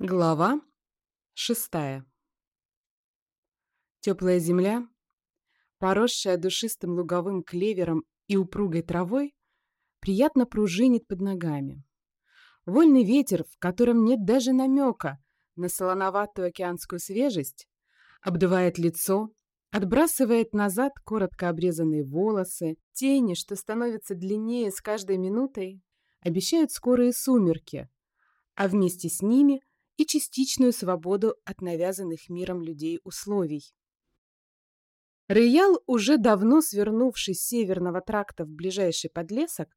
Глава шестая Теплая земля, поросшая душистым луговым клевером и упругой травой, приятно пружинит под ногами. Вольный ветер, в котором нет даже намека на солоноватую океанскую свежесть, обдувает лицо, отбрасывает назад коротко обрезанные волосы, тени, что становятся длиннее с каждой минутой, обещают скорые сумерки, а вместе с ними – и частичную свободу от навязанных миром людей условий. Роял, уже давно свернувшись с северного тракта в ближайший подлесок,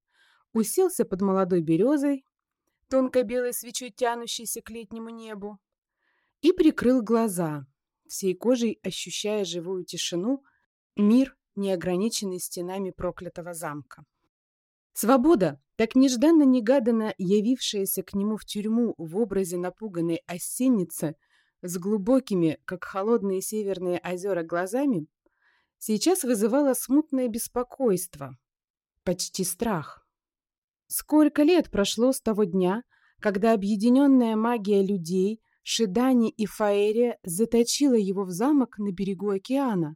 уселся под молодой березой, тонкой белой свечой тянущейся к летнему небу, и прикрыл глаза, всей кожей ощущая живую тишину, мир, неограниченный стенами проклятого замка. Свобода, так нежданно-негаданно явившаяся к нему в тюрьму в образе напуганной осенницы с глубокими, как холодные северные озера, глазами, сейчас вызывала смутное беспокойство, почти страх. Сколько лет прошло с того дня, когда объединенная магия людей, Шидани и Фаэрия заточила его в замок на берегу океана,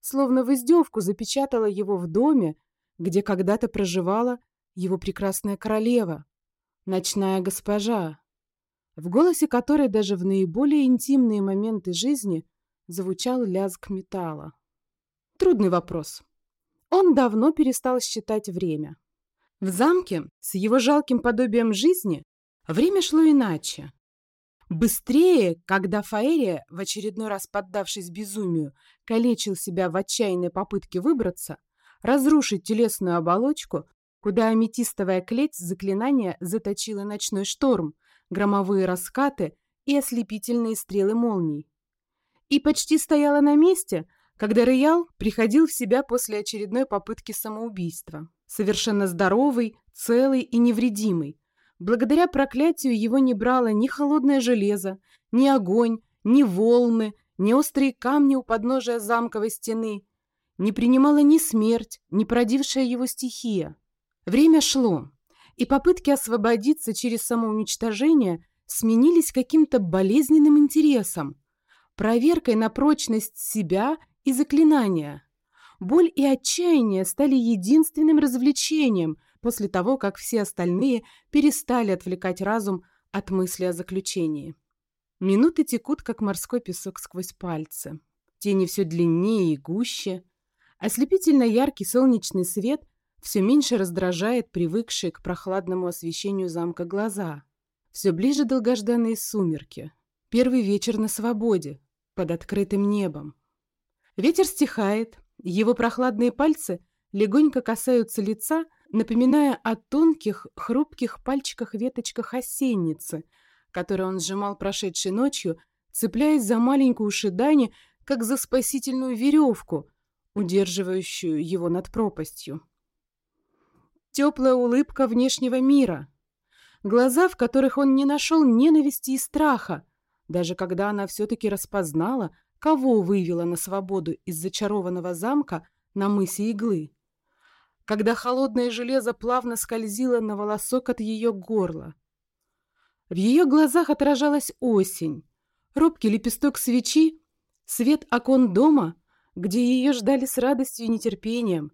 словно в издевку запечатала его в доме, где когда-то проживала его прекрасная королева, ночная госпожа, в голосе которой даже в наиболее интимные моменты жизни звучал лязг металла. Трудный вопрос. Он давно перестал считать время. В замке с его жалким подобием жизни время шло иначе. Быстрее, когда Фаэрия, в очередной раз поддавшись безумию, калечил себя в отчаянной попытке выбраться, разрушить телесную оболочку, куда аметистовая клеть заклинания заточила ночной шторм, громовые раскаты и ослепительные стрелы молний. И почти стояла на месте, когда Роял приходил в себя после очередной попытки самоубийства. Совершенно здоровый, целый и невредимый. Благодаря проклятию его не брало ни холодное железо, ни огонь, ни волны, ни острые камни у подножия замковой стены, не принимала ни смерть, ни породившая его стихия. Время шло, и попытки освободиться через самоуничтожение сменились каким-то болезненным интересом, проверкой на прочность себя и заклинания. Боль и отчаяние стали единственным развлечением после того, как все остальные перестали отвлекать разум от мысли о заключении. Минуты текут, как морской песок сквозь пальцы. Тени все длиннее и гуще – Ослепительно яркий солнечный свет все меньше раздражает привыкшие к прохладному освещению замка глаза. Все ближе долгожданные сумерки. Первый вечер на свободе, под открытым небом. Ветер стихает, его прохладные пальцы легонько касаются лица, напоминая о тонких, хрупких пальчиках-веточках осенницы, которые он сжимал прошедшей ночью, цепляясь за маленькую шидани, как за спасительную веревку, удерживающую его над пропастью. Теплая улыбка внешнего мира. Глаза, в которых он не нашел ненависти и страха, даже когда она все-таки распознала, кого вывела на свободу из зачарованного замка на мысе иглы. Когда холодное железо плавно скользило на волосок от ее горла. В ее глазах отражалась осень, робкий лепесток свечи, свет окон дома — где ее ждали с радостью и нетерпением,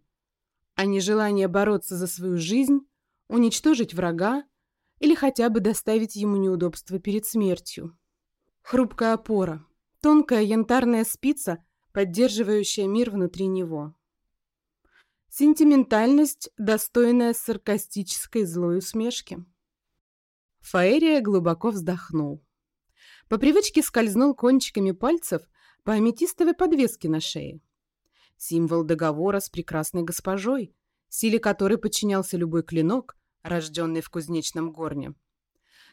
а не желание бороться за свою жизнь, уничтожить врага или хотя бы доставить ему неудобства перед смертью. Хрупкая опора, тонкая янтарная спица, поддерживающая мир внутри него. Сентиментальность, достойная саркастической злой усмешки. Фаэрия глубоко вздохнул. По привычке скользнул кончиками пальцев по аметистовой подвеске на шее. Символ договора с прекрасной госпожой, силе которой подчинялся любой клинок, рожденный в кузнечном горне.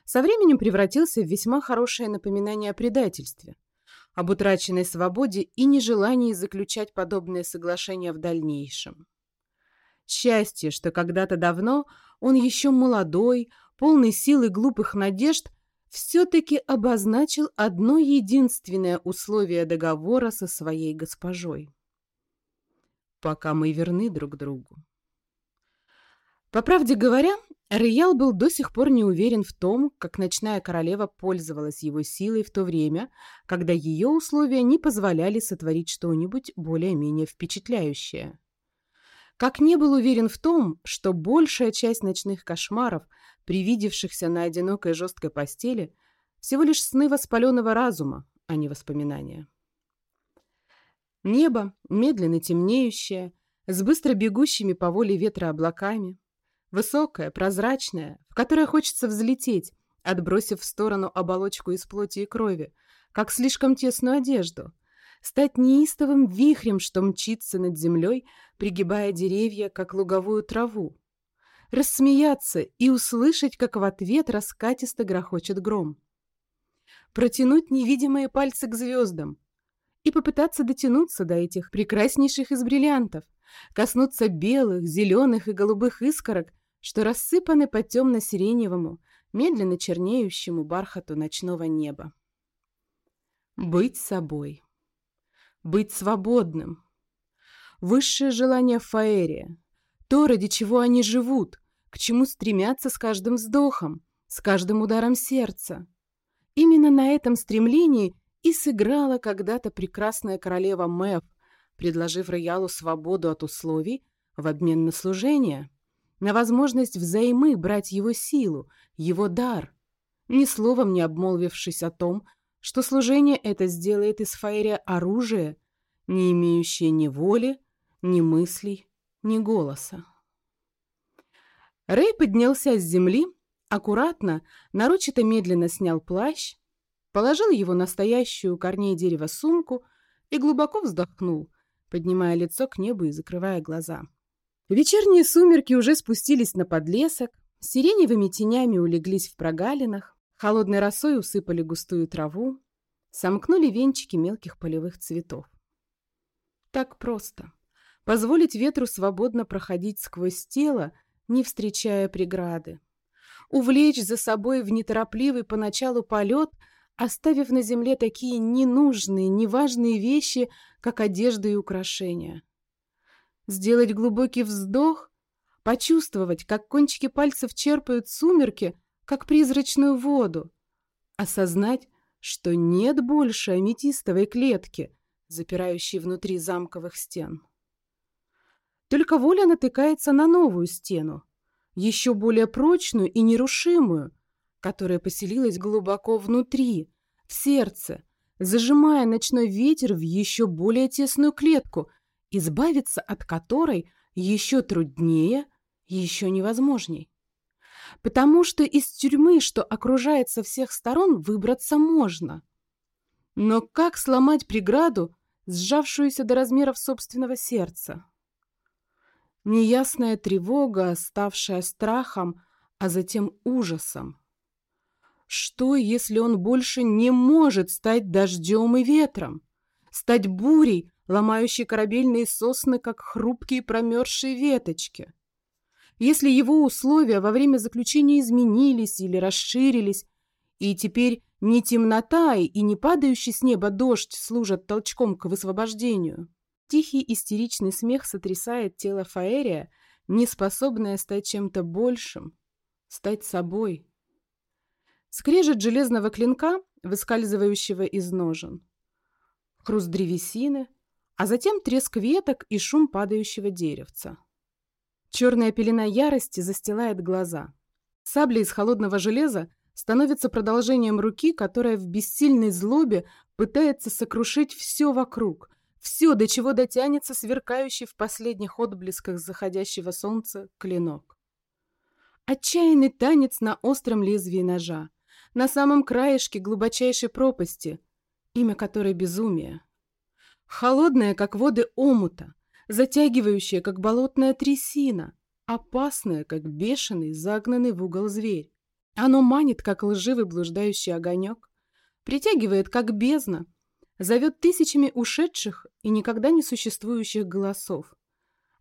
Со временем превратился в весьма хорошее напоминание о предательстве, об утраченной свободе и нежелании заключать подобные соглашения в дальнейшем. Счастье, что когда-то давно он еще молодой, полный сил и глупых надежд, все-таки обозначил одно единственное условие договора со своей госпожой. Пока мы верны друг другу. По правде говоря, Роял был до сих пор не уверен в том, как ночная королева пользовалась его силой в то время, когда ее условия не позволяли сотворить что-нибудь более-менее впечатляющее. Как не был уверен в том, что большая часть ночных кошмаров, привидевшихся на одинокой жесткой постели, всего лишь сны воспаленного разума, а не воспоминания. Небо, медленно темнеющее, с быстро бегущими по воле ветра облаками, Высокая, прозрачная, в которое хочется взлететь, отбросив в сторону оболочку из плоти и крови, как слишком тесную одежду, стать неистовым вихрем, что мчится над землей, пригибая деревья, как луговую траву, рассмеяться и услышать, как в ответ раскатисто грохочет гром. Протянуть невидимые пальцы к звездам и попытаться дотянуться до этих прекраснейших из бриллиантов, коснуться белых, зеленых и голубых искорок, что рассыпаны по темно-сиреневому, медленно чернеющему бархату ночного неба. Быть собой. Быть свободным. Высшее желание Фаэрия. То, ради чего они живут, к чему стремятся с каждым вздохом, с каждым ударом сердца. Именно на этом стремлении и сыграла когда-то прекрасная королева Мэв, предложив Роялу свободу от условий в обмен на служение на возможность взаймы брать его силу, его дар, ни словом не обмолвившись о том, что служение это сделает из Фаэрия оружие, не имеющее ни воли, ни мыслей, ни голоса. Рэй поднялся с земли, аккуратно, нарочито медленно снял плащ, положил его на стоящую у корней дерева сумку и глубоко вздохнул, поднимая лицо к небу и закрывая глаза. Вечерние сумерки уже спустились на подлесок, сиреневыми тенями улеглись в прогалинах, холодной росой усыпали густую траву, сомкнули венчики мелких полевых цветов. Так просто. Позволить ветру свободно проходить сквозь тело, не встречая преграды. Увлечь за собой в неторопливый поначалу полет, оставив на земле такие ненужные, неважные вещи, как одежда и украшения сделать глубокий вздох, почувствовать, как кончики пальцев черпают сумерки, как призрачную воду, осознать, что нет больше аметистовой клетки, запирающей внутри замковых стен. Только воля натыкается на новую стену, еще более прочную и нерушимую, которая поселилась глубоко внутри, в сердце, зажимая ночной ветер в еще более тесную клетку, избавиться от которой еще труднее, еще невозможней. Потому что из тюрьмы, что окружает со всех сторон, выбраться можно. Но как сломать преграду, сжавшуюся до размеров собственного сердца? Неясная тревога, ставшая страхом, а затем ужасом. Что, если он больше не может стать дождем и ветром? Стать бурей, ломающий корабельные сосны, как хрупкие промерзшие веточки. Если его условия во время заключения изменились или расширились, и теперь не темнота и не падающий с неба дождь служат толчком к высвобождению, тихий истеричный смех сотрясает тело Фаэрия, неспособное стать чем-то большим, стать собой. Скрежет железного клинка, выскальзывающего из ножен. Хруст древесины, а затем треск веток и шум падающего деревца. Черная пелена ярости застилает глаза. Сабля из холодного железа становится продолжением руки, которая в бессильной злобе пытается сокрушить все вокруг, все, до чего дотянется сверкающий в последних отблесках заходящего солнца клинок. Отчаянный танец на остром лезвии ножа, на самом краешке глубочайшей пропасти, имя которой безумие. Холодная, как воды омута, затягивающая, как болотная трясина, опасная, как бешеный, загнанный в угол зверь. Оно манит, как лживый блуждающий огонек, притягивает, как бездна, зовет тысячами ушедших и никогда не существующих голосов,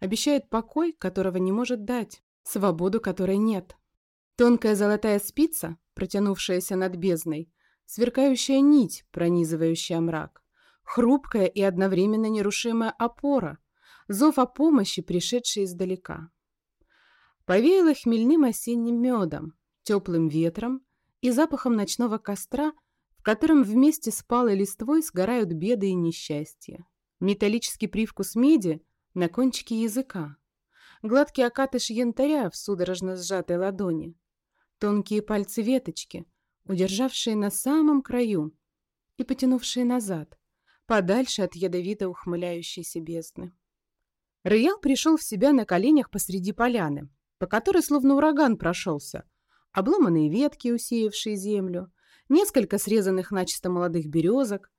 обещает покой, которого не может дать, свободу, которой нет. Тонкая золотая спица, протянувшаяся над бездной, сверкающая нить, пронизывающая мрак хрупкая и одновременно нерушимая опора, зов о помощи, пришедший издалека. Повеяло хмельным осенним медом, теплым ветром и запахом ночного костра, котором вместе с палой листвой сгорают беды и несчастья. Металлический привкус меди на кончике языка. Гладкий окатыш янтаря в судорожно сжатой ладони. Тонкие пальцы веточки, удержавшие на самом краю и потянувшие назад, подальше от ядовито ухмыляющейся бездны. Роял пришел в себя на коленях посреди поляны, по которой словно ураган прошелся. Обломанные ветки, усеявшие землю, несколько срезанных начисто молодых березок,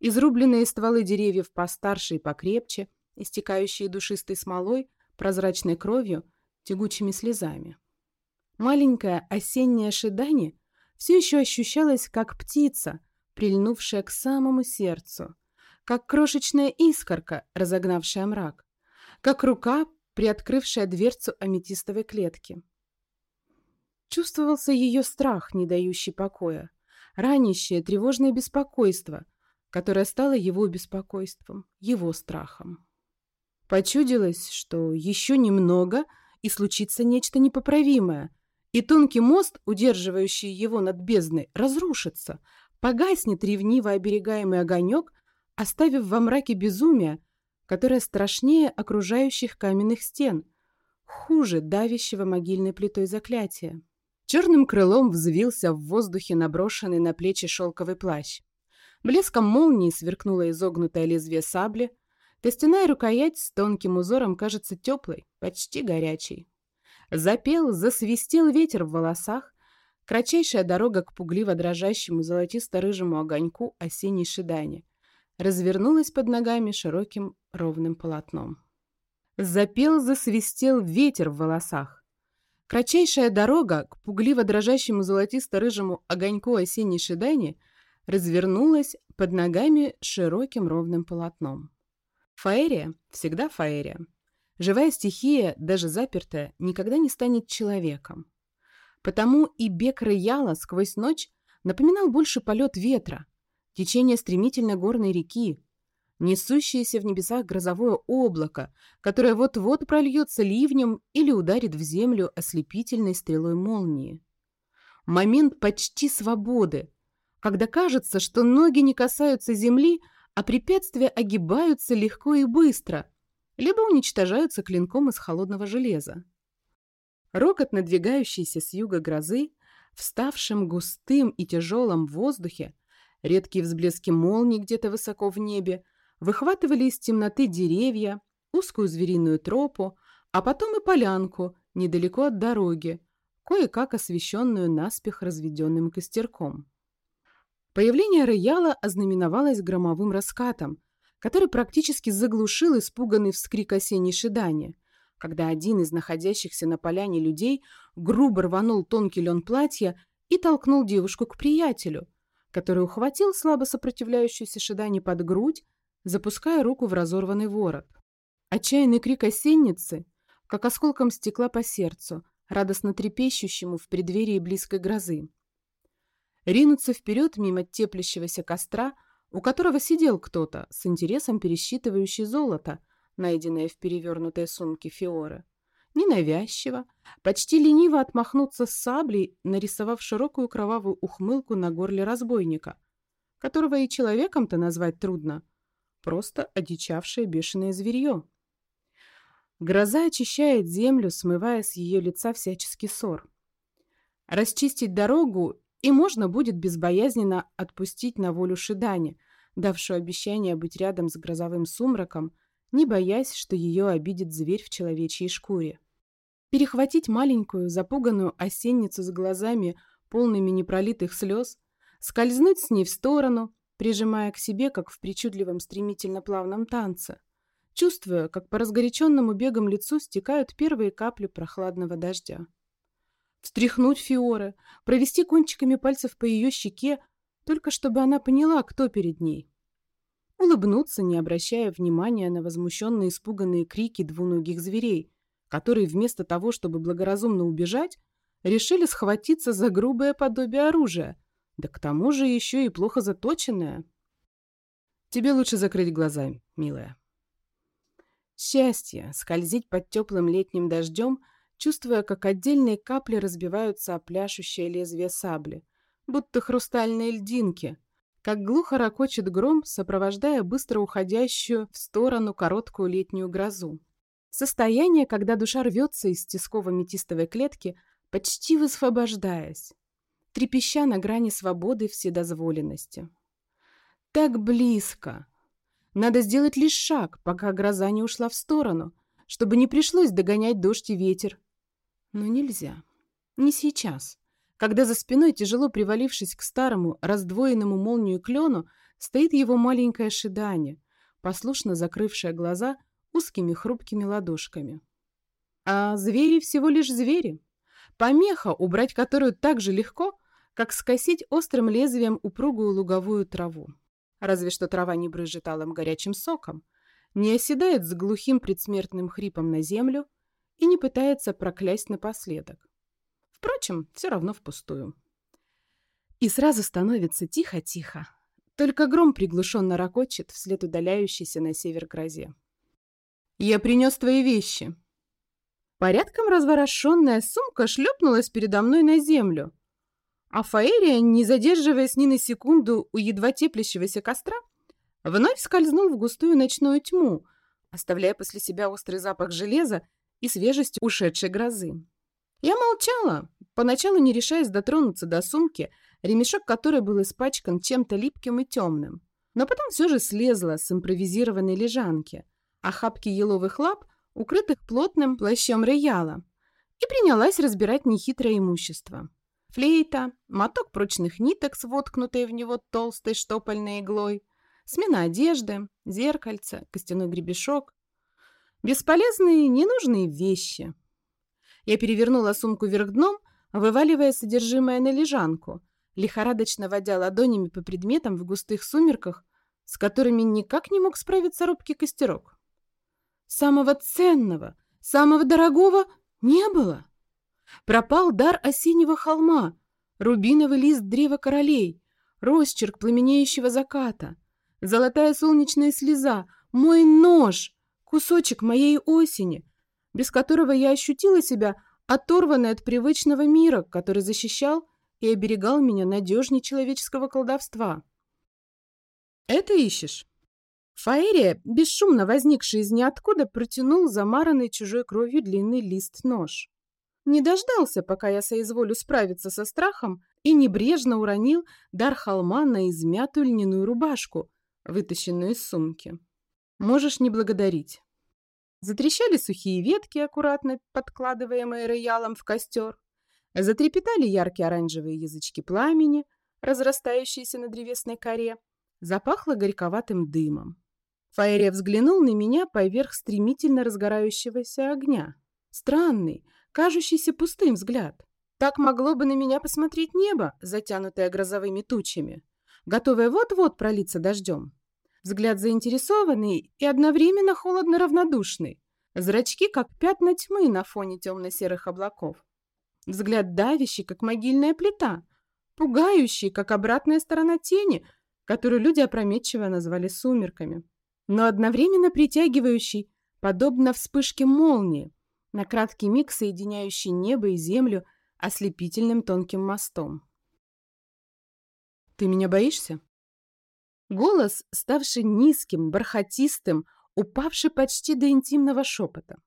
изрубленные стволы деревьев постарше и покрепче, истекающие душистой смолой, прозрачной кровью, тягучими слезами. Маленькое осеннее шидание все еще ощущалось, как птица, прильнувшая к самому сердцу, как крошечная искорка, разогнавшая мрак, как рука, приоткрывшая дверцу аметистовой клетки. Чувствовался ее страх, не дающий покоя, ранящее тревожное беспокойство, которое стало его беспокойством, его страхом. Почудилось, что еще немного, и случится нечто непоправимое, и тонкий мост, удерживающий его над бездной, разрушится, погаснет ревниво оберегаемый огонек, оставив во мраке безумия, которое страшнее окружающих каменных стен, хуже давящего могильной плитой заклятия. Черным крылом взвился в воздухе наброшенный на плечи шелковый плащ. Блеском молнии сверкнуло изогнутое лезвие сабли, костяная рукоять с тонким узором кажется теплой, почти горячей. Запел, засвистел ветер в волосах, кратчайшая дорога к пугливо дрожащему золотисто-рыжему огоньку осенней шидани развернулась под ногами широким ровным полотном. Запел, засвистел ветер в волосах. Кратчайшая дорога к пугливо дрожащему золотисто-рыжему огоньку осенней шидани развернулась под ногами широким ровным полотном. Фаерия всегда фаерия. Живая стихия, даже запертая, никогда не станет человеком. Потому и бег Рояла сквозь ночь напоминал больше полет ветра, течение стремительной горной реки, несущееся в небесах грозовое облако, которое вот-вот прольется ливнем или ударит в землю ослепительной стрелой молнии. Момент почти свободы, когда кажется, что ноги не касаются земли, а препятствия огибаются легко и быстро – либо уничтожаются клинком из холодного железа. Рокот надвигающейся с юга грозы, вставшим густым и тяжелым в воздухе, редкие взблески молний где-то высоко в небе, выхватывали из темноты деревья, узкую звериную тропу, а потом и полянку недалеко от дороги, кое-как освещенную наспех разведенным костерком. Появление рояла ознаменовалось громовым раскатом, который практически заглушил испуганный вскрик осенней шидания, когда один из находящихся на поляне людей грубо рванул тонкий лен платья и толкнул девушку к приятелю, который ухватил слабо сопротивляющуюся шидане под грудь, запуская руку в разорванный ворот. Отчаянный крик осенницы, как осколком стекла по сердцу, радостно трепещущему в преддверии близкой грозы. Ринуться вперед мимо теплящегося костра – у которого сидел кто-то, с интересом пересчитывающий золото, найденное в перевернутой сумке Фиоры. Ненавязчиво, почти лениво отмахнуться с саблей, нарисовав широкую кровавую ухмылку на горле разбойника, которого и человеком-то назвать трудно, просто одичавшее бешеное зверье. Гроза очищает землю, смывая с ее лица всяческий ссор. Расчистить дорогу и можно будет безбоязненно отпустить на волю Шидани, давшую обещание быть рядом с грозовым сумраком, не боясь, что ее обидит зверь в человечьей шкуре. Перехватить маленькую, запуганную осенницу с глазами, полными непролитых слез, скользнуть с ней в сторону, прижимая к себе, как в причудливом стремительно-плавном танце, чувствуя, как по разгоряченному бегом лицу стекают первые капли прохладного дождя встряхнуть Фиоры, провести кончиками пальцев по ее щеке, только чтобы она поняла, кто перед ней. Улыбнуться, не обращая внимания на возмущенные испуганные крики двуногих зверей, которые вместо того, чтобы благоразумно убежать, решили схватиться за грубое подобие оружия, да к тому же еще и плохо заточенное. Тебе лучше закрыть глаза, милая. Счастье скользить под теплым летним дождем – чувствуя, как отдельные капли разбиваются о пляшущее лезвие сабли, будто хрустальные льдинки, как глухо ракочет гром, сопровождая быстро уходящую в сторону короткую летнюю грозу. Состояние, когда душа рвется из тисково-метистовой клетки, почти высвобождаясь, трепеща на грани свободы и вседозволенности. Так близко! Надо сделать лишь шаг, пока гроза не ушла в сторону, чтобы не пришлось догонять дождь и ветер. Но нельзя. Не сейчас когда за спиной, тяжело привалившись к старому, раздвоенному молнию клену, стоит его маленькое шидание, послушно закрывшее глаза узкими хрупкими ладошками. А звери всего лишь звери. Помеха, убрать которую так же легко, как скосить острым лезвием упругую луговую траву. Разве что трава не брызжет алым горячим соком, не оседает с глухим предсмертным хрипом на землю и не пытается проклясть напоследок. Впрочем, все равно впустую. И сразу становится тихо-тихо. Только гром приглушенно ракочет вслед удаляющейся на север грозе. «Я принес твои вещи». Порядком разворошенная сумка шлепнулась передо мной на землю, а Фаэрия, не задерживаясь ни на секунду у едва теплящегося костра, вновь скользнул в густую ночную тьму, оставляя после себя острый запах железа и свежесть ушедшей грозы. Я молчала, поначалу не решаясь дотронуться до сумки, ремешок которой был испачкан чем-то липким и темным. Но потом все же слезла с импровизированной лежанки, а хапки еловых лап, укрытых плотным плащом Реяла, и принялась разбирать нехитрое имущество. Флейта, моток прочных ниток с воткнутой в него толстой штопольной иглой, смена одежды, зеркальце, костяной гребешок. Бесполезные, ненужные вещи — я перевернула сумку вверх дном, вываливая содержимое на лежанку, лихорадочно водя ладонями по предметам в густых сумерках, с которыми никак не мог справиться робкий костерок. Самого ценного, самого дорогого не было. Пропал дар осеннего холма, рубиновый лист древа королей, росчерк пламенеющего заката, золотая солнечная слеза, мой нож, кусочек моей осени — без которого я ощутила себя оторванной от привычного мира, который защищал и оберегал меня надежнее человеческого колдовства. «Это ищешь?» Фаэрия, бесшумно возникший из ниоткуда, протянул замаранный чужой кровью длинный лист-нож. Не дождался, пока я соизволю справиться со страхом, и небрежно уронил дар холма на измятую льняную рубашку, вытащенную из сумки. «Можешь не благодарить. Затрещали сухие ветки, аккуратно подкладываемые роялом в костер. Затрепетали яркие оранжевые язычки пламени, разрастающиеся на древесной коре. Запахло горьковатым дымом. Фаерия взглянул на меня поверх стремительно разгорающегося огня. Странный, кажущийся пустым взгляд. Так могло бы на меня посмотреть небо, затянутое грозовыми тучами, готовое вот-вот пролиться дождем. Взгляд заинтересованный и одновременно холодно равнодушный. Зрачки, как пятна тьмы на фоне темно-серых облаков. Взгляд давящий, как могильная плита. Пугающий, как обратная сторона тени, которую люди опрометчиво назвали сумерками. Но одновременно притягивающий, подобно вспышке молнии, на краткий миг соединяющий небо и землю ослепительным тонким мостом. «Ты меня боишься?» Голос, ставший низким, бархатистым, упавший почти до интимного шепота.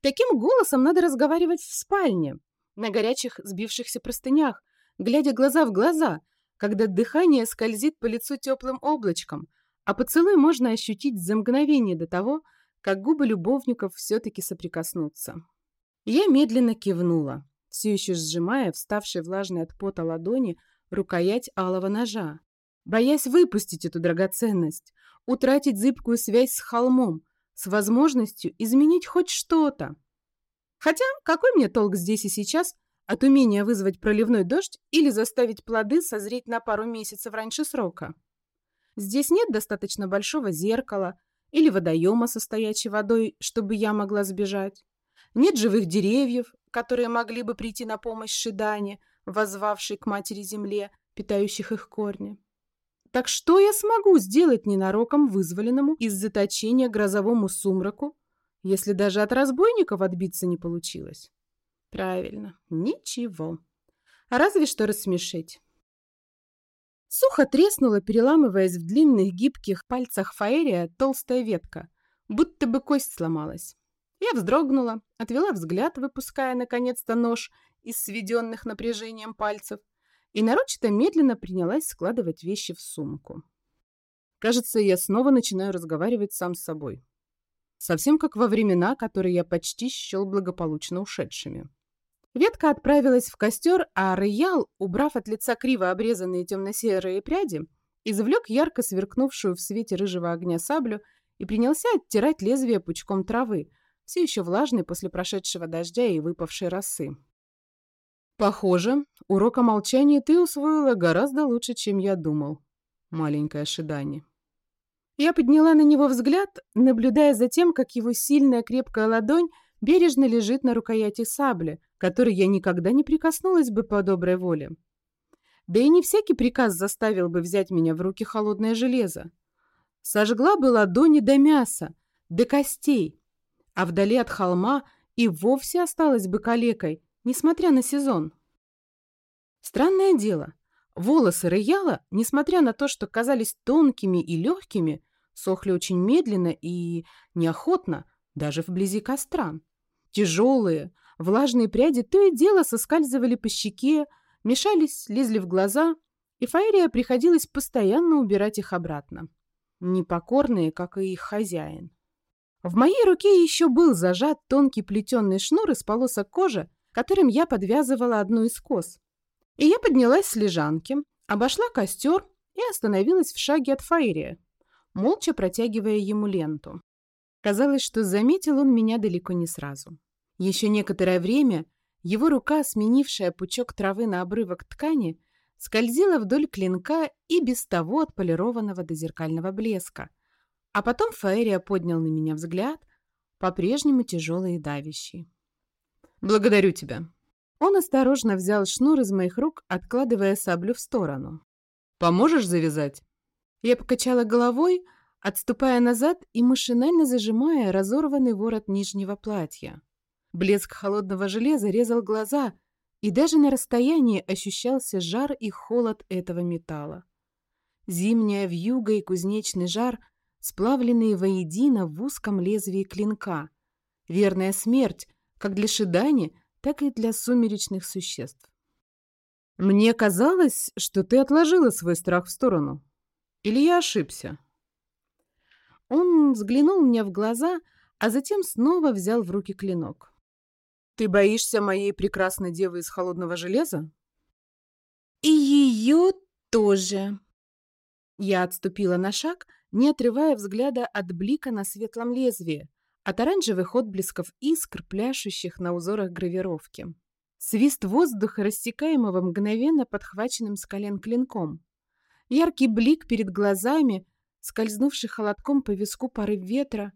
Таким голосом надо разговаривать в спальне, на горячих сбившихся простынях, глядя глаза в глаза, когда дыхание скользит по лицу теплым облачком, а поцелуй можно ощутить за мгновение до того, как губы любовников все-таки соприкоснутся. Я медленно кивнула, все еще сжимая вставшей влажной от пота ладони рукоять алого ножа, боясь выпустить эту драгоценность, утратить зыбкую связь с холмом, с возможностью изменить хоть что-то. Хотя какой мне толк здесь и сейчас от умения вызвать проливной дождь или заставить плоды созреть на пару месяцев раньше срока? Здесь нет достаточно большого зеркала или водоема со стоячей водой, чтобы я могла сбежать. Нет живых деревьев, которые могли бы прийти на помощь Шидане, возвавшей к матери земле, питающих их корни. Так что я смогу сделать ненароком вызволенному из заточения грозовому сумраку, если даже от разбойников отбиться не получилось? Правильно, ничего. Разве что рассмешить. Сухо треснула, переламываясь в длинных гибких пальцах Фаэрия толстая ветка, будто бы кость сломалась. Я вздрогнула, отвела взгляд, выпуская наконец-то нож из сведенных напряжением пальцев, и нарочито медленно принялась складывать вещи в сумку. Кажется, я снова начинаю разговаривать сам с собой. Совсем как во времена, которые я почти счел благополучно ушедшими. Ветка отправилась в костер, а Роял, убрав от лица криво обрезанные темно-серые пряди, извлек ярко сверкнувшую в свете рыжего огня саблю и принялся оттирать лезвие пучком травы, все еще влажной после прошедшего дождя и выпавшей росы. «Похоже, урока молчания ты усвоила гораздо лучше, чем я думал, маленькая Шидани». Я подняла на него взгляд, наблюдая за тем, как его сильная крепкая ладонь бережно лежит на рукояти сабли, которой я никогда не прикоснулась бы по доброй воле. Да и не всякий приказ заставил бы взять меня в руки холодное железо. Сожгла бы ладони до мяса, до костей, а вдали от холма и вовсе осталась бы калекой, несмотря на сезон. Странное дело, волосы Рояла, несмотря на то, что казались тонкими и легкими, сохли очень медленно и неохотно, даже вблизи костра. Тяжелые, влажные пряди то и дело соскальзывали по щеке, мешались, лезли в глаза, и Фаерия приходилось постоянно убирать их обратно. Непокорные, как и их хозяин. В моей руке еще был зажат тонкий плетеный шнур из полосок кожи, которым я подвязывала одну из кос. И я поднялась с лежанки, обошла костер и остановилась в шаге от Фаерия, молча протягивая ему ленту. Казалось, что заметил он меня далеко не сразу. Еще некоторое время его рука, сменившая пучок травы на обрывок ткани, скользила вдоль клинка и без того отполированного до зеркального блеска. А потом Фаэрия поднял на меня взгляд, по-прежнему тяжелый и давящий. «Благодарю тебя». Он осторожно взял шнур из моих рук, откладывая саблю в сторону. «Поможешь завязать?» Я покачала головой, отступая назад и машинально зажимая разорванный ворот нижнего платья. Блеск холодного железа резал глаза, и даже на расстоянии ощущался жар и холод этого металла. Зимняя вьюга и кузнечный жар, сплавленные воедино в узком лезвии клинка. Верная смерть, как для Шидани, так и для сумеречных существ. «Мне казалось, что ты отложила свой страх в сторону», или я ошибся?» Он взглянул мне в глаза, а затем снова взял в руки клинок. «Ты боишься моей прекрасной девы из холодного железа?» «И ее тоже!» Я отступила на шаг, не отрывая взгляда от блика на светлом лезвии, от оранжевых отблесков искр, пляшущих на узорах гравировки. Свист воздуха, рассекаемого мгновенно подхваченным с колен клинком. Яркий блик перед глазами, скользнувший холодком по виску порыв ветра.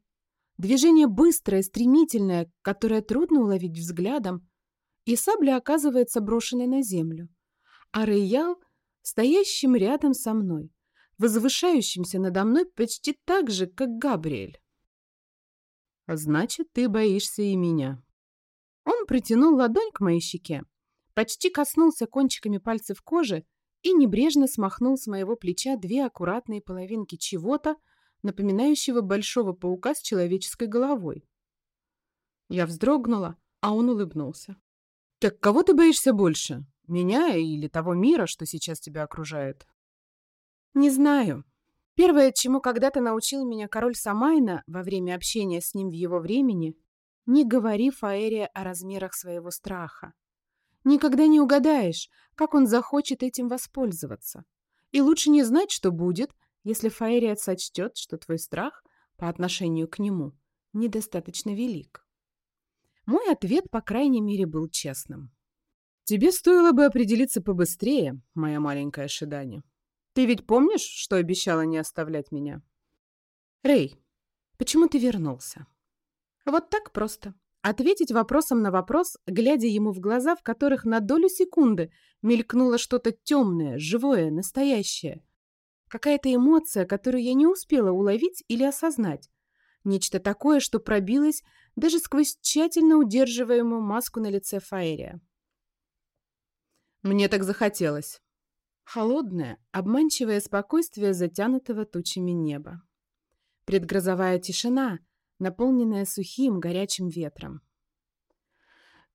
Движение быстрое, стремительное, которое трудно уловить взглядом. И сабля оказывается брошенной на землю. А Рейял стоящим рядом со мной, возвышающимся надо мной почти так же, как Габриэль. «Значит, ты боишься и меня». Он притянул ладонь к моей щеке, почти коснулся кончиками пальцев кожи и небрежно смахнул с моего плеча две аккуратные половинки чего-то, напоминающего большого паука с человеческой головой. Я вздрогнула, а он улыбнулся. «Так кого ты боишься больше? Меня или того мира, что сейчас тебя окружает?» «Не знаю. Первое, чему когда-то научил меня король Самайна во время общения с ним в его времени, не говори Фаэре о размерах своего страха. Никогда не угадаешь, как он захочет этим воспользоваться. И лучше не знать, что будет, если Фаэриат сочтет, что твой страх по отношению к нему недостаточно велик. Мой ответ, по крайней мере, был честным. Тебе стоило бы определиться побыстрее, моя маленькая Шидани. Ты ведь помнишь, что обещала не оставлять меня? Рэй, почему ты вернулся? Вот так просто. Ответить вопросом на вопрос, глядя ему в глаза, в которых на долю секунды мелькнуло что-то темное, живое, настоящее. Какая-то эмоция, которую я не успела уловить или осознать. Нечто такое, что пробилось даже сквозь тщательно удерживаемую маску на лице Фаэрия. «Мне так захотелось». Холодное, обманчивое спокойствие затянутого тучами неба. Предгрозовая тишина, наполненная сухим горячим ветром.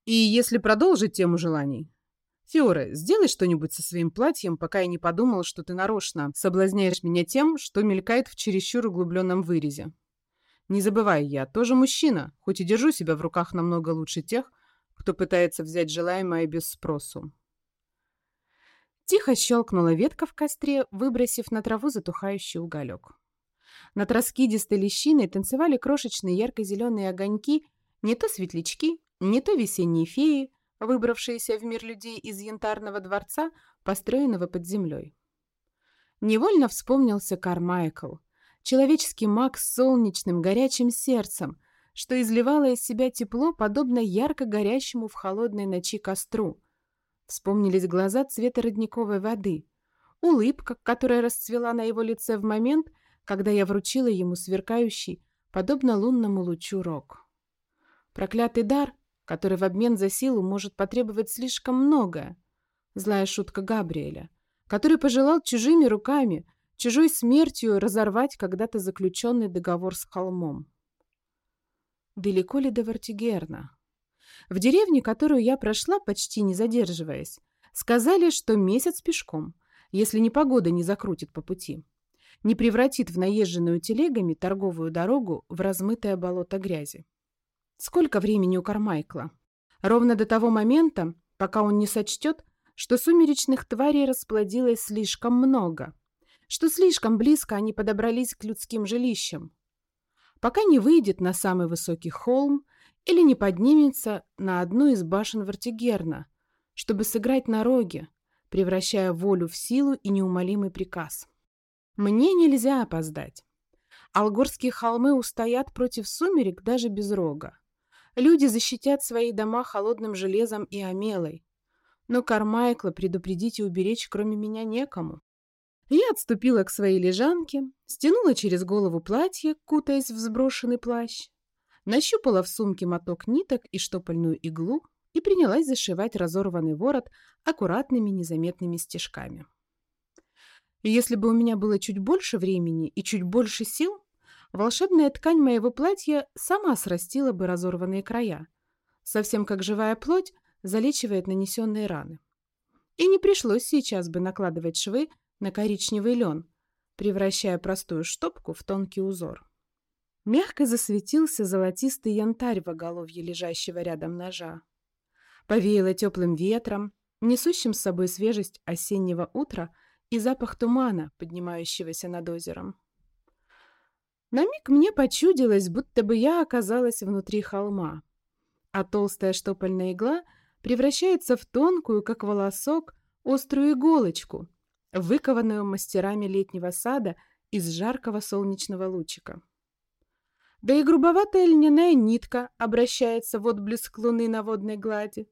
«И если продолжить тему желаний, Фиоре, сделай что-нибудь со своим платьем, пока я не подумал, что ты нарочно соблазняешь меня тем, что мелькает в чересчур углубленном вырезе. Не забывай, я тоже мужчина, хоть и держу себя в руках намного лучше тех, кто пытается взять желаемое без спросу. Тихо щелкнула ветка в костре, выбросив на траву затухающий уголек. Над раскидистой лещиной танцевали крошечные ярко-зеленые огоньки, не то светлячки, не то весенние феи, выбравшиеся в мир людей из янтарного дворца, построенного под землей. Невольно вспомнился Кармайкл, человеческий маг с солнечным горячим сердцем, что изливало из себя тепло, подобно ярко горящему в холодной ночи костру. Вспомнились глаза цвета родниковой воды, улыбка, которая расцвела на его лице в момент, когда я вручила ему сверкающий, подобно лунному лучу рог. Проклятый дар, который в обмен за силу может потребовать слишком многое. Злая шутка Габриэля, который пожелал чужими руками, чужой смертью разорвать когда-то заключенный договор с холмом. Далеко ли до Вартигерна? В деревне, которую я прошла, почти не задерживаясь, сказали, что месяц пешком, если непогода не закрутит по пути, не превратит в наезженную телегами торговую дорогу в размытое болото грязи. Сколько времени у Кармайкла? Ровно до того момента, пока он не сочтет, что сумеречных тварей расплодилось слишком много, что слишком близко они подобрались к людским жилищам. Пока не выйдет на самый высокий холм или не поднимется на одну из башен Вартигерна, чтобы сыграть на роге, превращая волю в силу и неумолимый приказ. Мне нельзя опоздать. Алгорские холмы устоят против сумерек даже без рога. Люди защитят свои дома холодным железом и омелой. Но Кармайкла предупредить и уберечь кроме меня некому. Я отступила к своей лежанке, стянула через голову платье, кутаясь в сброшенный плащ, нащупала в сумке моток ниток и штопольную иглу и принялась зашивать разорванный ворот аккуратными незаметными стежками. Если бы у меня было чуть больше времени и чуть больше сил, волшебная ткань моего платья сама срастила бы разорванные края, совсем как живая плоть залечивает нанесенные раны. И не пришлось сейчас бы накладывать швы на коричневый лен, превращая простую штопку в тонкий узор. Мягко засветился золотистый янтарь в оголовье лежащего рядом ножа. Повеяло теплым ветром, несущим с собой свежесть осеннего утра и запах тумана, поднимающегося над озером. На миг мне почудилось, будто бы я оказалась внутри холма, а толстая штопольная игла превращается в тонкую, как волосок, острую иголочку, выкованную мастерами летнего сада из жаркого солнечного лучика. Да и грубоватая льняная нитка обращается в отблеск луны на водной глади,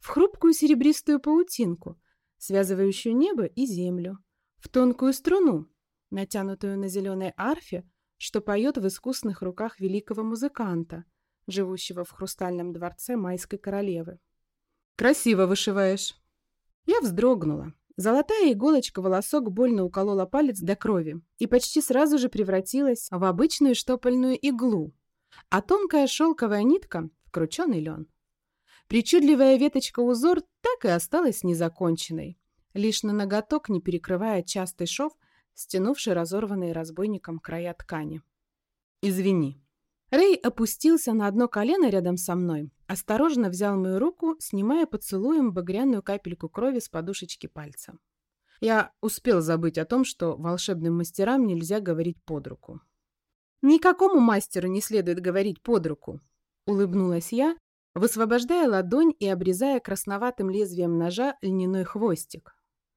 в хрупкую серебристую паутинку, связывающую небо и землю, в тонкую струну, натянутую на зеленой арфе, что поет в искусных руках великого музыканта, живущего в хрустальном дворце майской королевы. «Красиво вышиваешь!» Я вздрогнула. Золотая иголочка-волосок больно уколола палец до крови и почти сразу же превратилась в обычную штопольную иглу, а тонкая шелковая нитка — в крученый лен. Причудливая веточка-узор так и осталась незаконченной, лишь на ноготок не перекрывая частый шов стянувший разорванные разбойником края ткани. «Извини». Рэй опустился на одно колено рядом со мной, осторожно взял мою руку, снимая поцелуем багряную капельку крови с подушечки пальца. Я успел забыть о том, что волшебным мастерам нельзя говорить под руку. «Никакому мастеру не следует говорить под руку», — улыбнулась я, высвобождая ладонь и обрезая красноватым лезвием ножа льняной хвостик.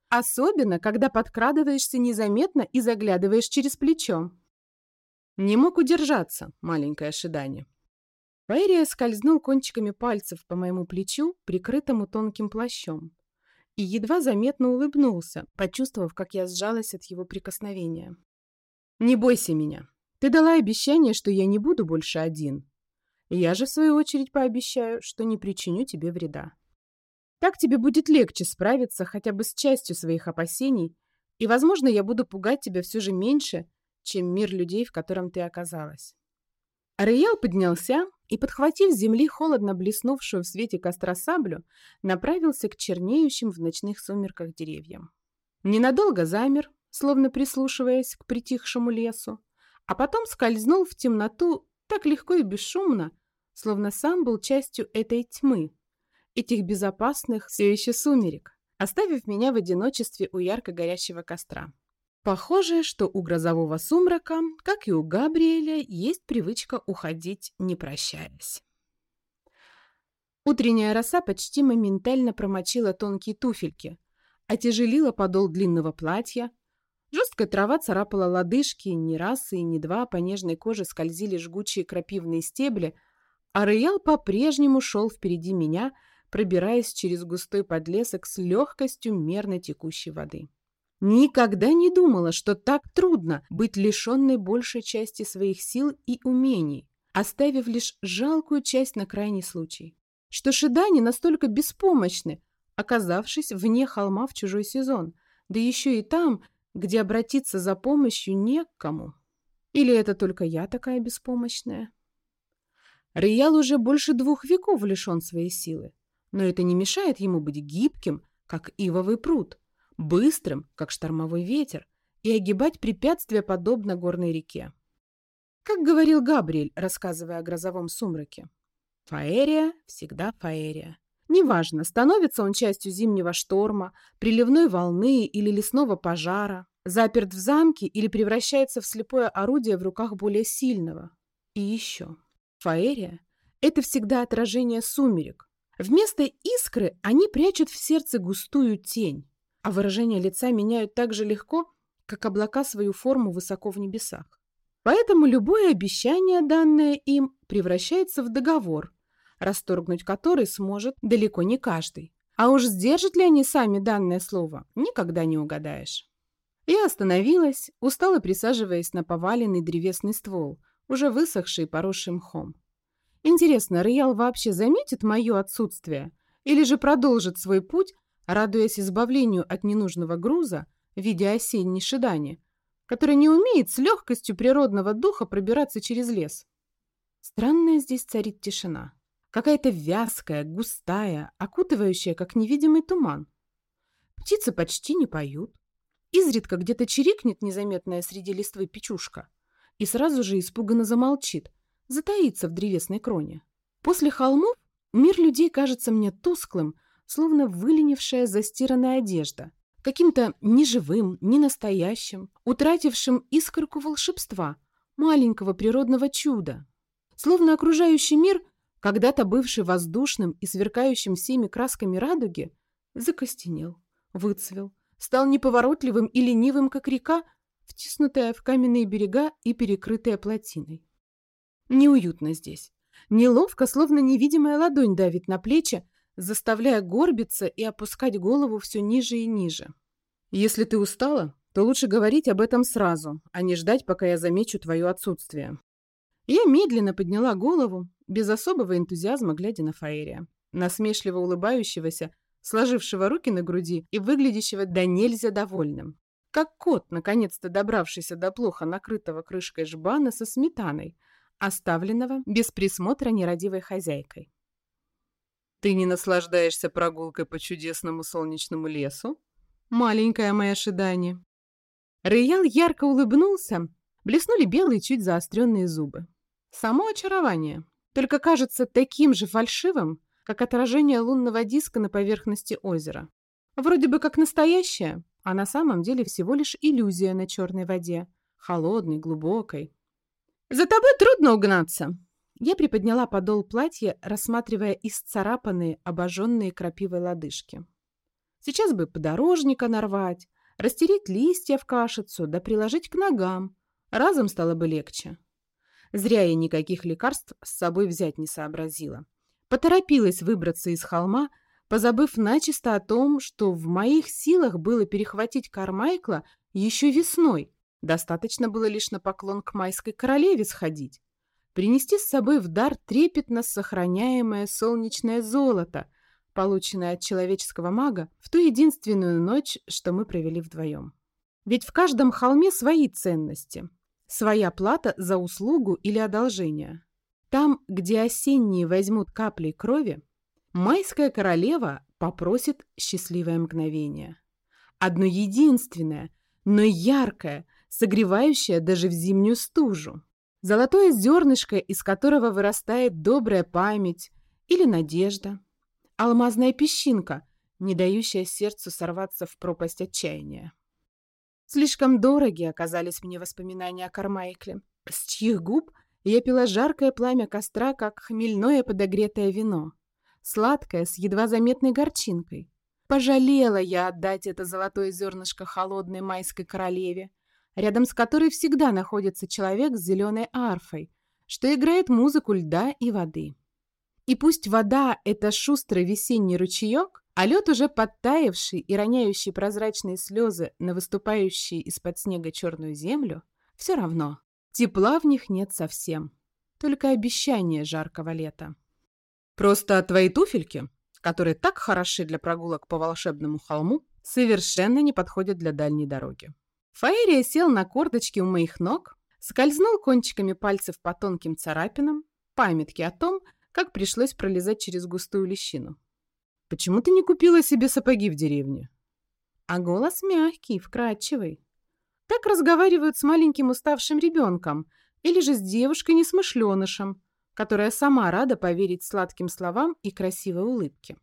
Особенно, когда подкрадываешься незаметно и заглядываешь через плечо. Не мог удержаться, маленькое ожидание. Вайрия скользнул кончиками пальцев по моему плечу, прикрытому тонким плащом, и едва заметно улыбнулся, почувствовав, как я сжалась от его прикосновения. «Не бойся меня. Ты дала обещание, что я не буду больше один. Я же, в свою очередь, пообещаю, что не причиню тебе вреда. Так тебе будет легче справиться хотя бы с частью своих опасений, и, возможно, я буду пугать тебя все же меньше, чем мир людей, в котором ты оказалась. Ариел поднялся и, подхватив с земли холодно блеснувшую в свете костра саблю, направился к чернеющим в ночных сумерках деревьям. Ненадолго замер, словно прислушиваясь к притихшему лесу, а потом скользнул в темноту так легко и бесшумно, словно сам был частью этой тьмы, этих безопасных все еще сумерек, оставив меня в одиночестве у ярко горящего костра. Похоже, что у грозового сумрака, как и у Габриэля, есть привычка уходить, не прощаясь. Утренняя роса почти моментально промочила тонкие туфельки, отяжелила подол длинного платья, жесткая трава царапала лодыжки, не раз и не два по нежной коже скользили жгучие крапивные стебли, а Роял по-прежнему шел впереди меня, пробираясь через густой подлесок с легкостью мерно текущей воды. Никогда не думала, что так трудно быть лишенной большей части своих сил и умений, оставив лишь жалкую часть на крайний случай. Что шидани настолько беспомощны, оказавшись вне холма в чужой сезон, да еще и там, где обратиться за помощью не к кому. Или это только я такая беспомощная? Риял уже больше двух веков лишен своей силы но это не мешает ему быть гибким, как ивовый пруд, быстрым, как штормовой ветер, и огибать препятствия, подобно горной реке. Как говорил Габриэль, рассказывая о грозовом сумраке, «Фаэрия всегда фаэрия». Неважно, становится он частью зимнего шторма, приливной волны или лесного пожара, заперт в замке или превращается в слепое орудие в руках более сильного. И еще. Фаэрия – это всегда отражение сумерек, Вместо искры они прячут в сердце густую тень, а выражение лица меняют так же легко, как облака свою форму высоко в небесах. Поэтому любое обещание, данное им, превращается в договор, расторгнуть который сможет далеко не каждый. А уж сдержат ли они сами данное слово, никогда не угадаешь. Я остановилась, устало присаживаясь на поваленный древесный ствол, уже высохший и поросший мхом. Интересно, Роял вообще заметит мое отсутствие или же продолжит свой путь, радуясь избавлению от ненужного груза в виде осенней шидани, который не умеет с легкостью природного духа пробираться через лес? Странная здесь царит тишина. Какая-то вязкая, густая, окутывающая, как невидимый туман. Птицы почти не поют. Изредка где-то чирикнет незаметная среди листвы печушка и сразу же испуганно замолчит, затаиться в древесной кроне. После холмов мир людей кажется мне тусклым, словно выленившая застиранная одежда, каким-то неживым, ненастоящим, утратившим искорку волшебства, маленького природного чуда. Словно окружающий мир, когда-то бывший воздушным и сверкающим всеми красками радуги, закостенел, выцвел, стал неповоротливым и ленивым, как река, втиснутая в каменные берега и перекрытая плотиной. Неуютно здесь. Неловко, словно невидимая ладонь давит на плечи, заставляя горбиться и опускать голову все ниже и ниже. Если ты устала, то лучше говорить об этом сразу, а не ждать, пока я замечу твое отсутствие. Я медленно подняла голову, без особого энтузиазма глядя на Фаэрия, насмешливо улыбающегося, сложившего руки на груди и выглядящего до нельзя довольным. Как кот, наконец-то добравшийся до плохо накрытого крышкой жбана со сметаной, оставленного без присмотра нерадивой хозяйкой. «Ты не наслаждаешься прогулкой по чудесному солнечному лесу?» «Маленькая моя шидание». Роял ярко улыбнулся, блеснули белые чуть заостренные зубы. Само очарование, только кажется таким же фальшивым, как отражение лунного диска на поверхности озера. Вроде бы как настоящее, а на самом деле всего лишь иллюзия на черной воде, холодной, глубокой, «За тобой трудно угнаться!» Я приподняла подол платья, рассматривая исцарапанные, обожженные крапивой лодыжки. Сейчас бы подорожника нарвать, растереть листья в кашицу, да приложить к ногам. Разом стало бы легче. Зря я никаких лекарств с собой взять не сообразила. Поторопилась выбраться из холма, позабыв начисто о том, что в моих силах было перехватить Кармайкла еще весной, Достаточно было лишь на поклон к майской королеве сходить. принести с собой в дар трепетно сохраняемое солнечное золото, полученное от человеческого мага в ту единственную ночь, что мы провели вдвоем. Ведь в каждом холме свои ценности, своя плата за услугу или одолжение. Там, где осенние возьмут капли крови, майская королева попросит счастливое мгновение. Одно единственное, но яркое, согревающее даже в зимнюю стужу. Золотое зернышко, из которого вырастает добрая память или надежда. Алмазная песчинка, не дающая сердцу сорваться в пропасть отчаяния. Слишком дороги оказались мне воспоминания о Кармайкле, с чьих губ я пила жаркое пламя костра, как хмельное подогретое вино, сладкое, с едва заметной горчинкой. Пожалела я отдать это золотое зернышко холодной майской королеве, рядом с которой всегда находится человек с зеленой арфой, что играет музыку льда и воды. И пусть вода — это шустрый весенний ручеек, а лед уже подтаявший и роняющий прозрачные слезы на выступающие из-под снега черную землю, все равно тепла в них нет совсем, только обещание жаркого лета. Просто твои туфельки которые так хороши для прогулок по волшебному холму, совершенно не подходят для дальней дороги. Фаерия сел на корточки у моих ног, скользнул кончиками пальцев по тонким царапинам, памятки о том, как пришлось пролезать через густую лещину. «Почему ты не купила себе сапоги в деревне?» А голос мягкий, вкрадчивый. Так разговаривают с маленьким уставшим ребенком или же с девушкой-несмышленышем, которая сама рада поверить сладким словам и красивой улыбке.